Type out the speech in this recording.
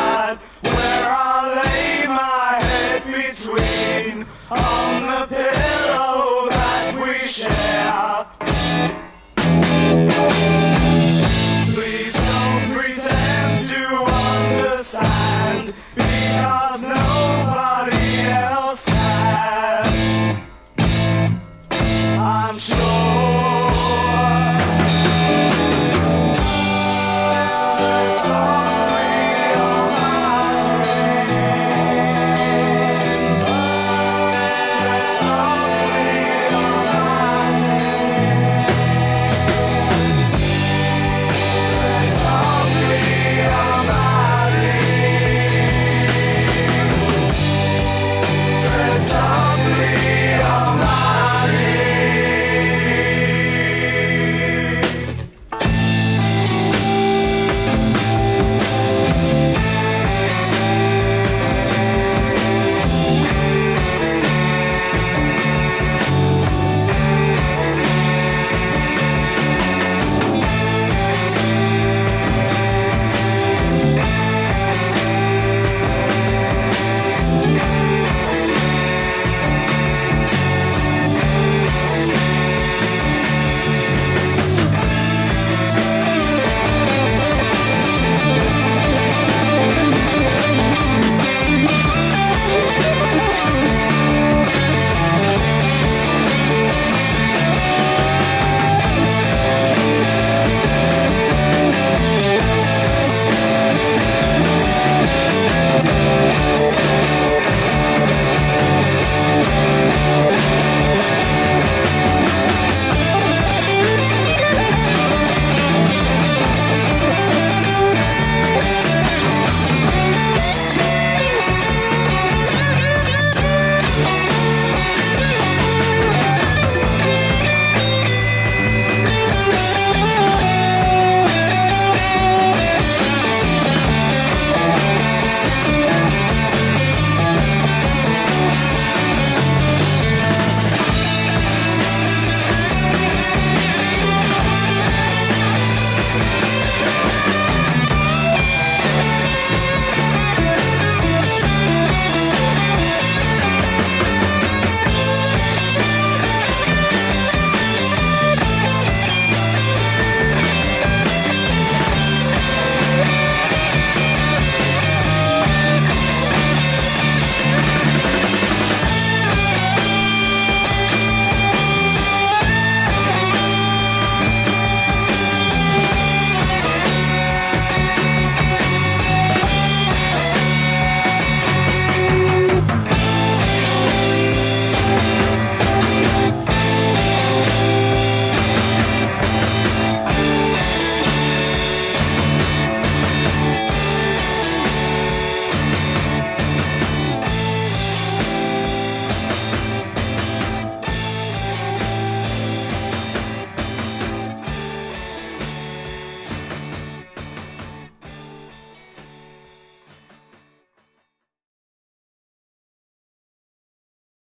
God, where I lay my head between on the pillow that we share. Please don't pretend to understand because no.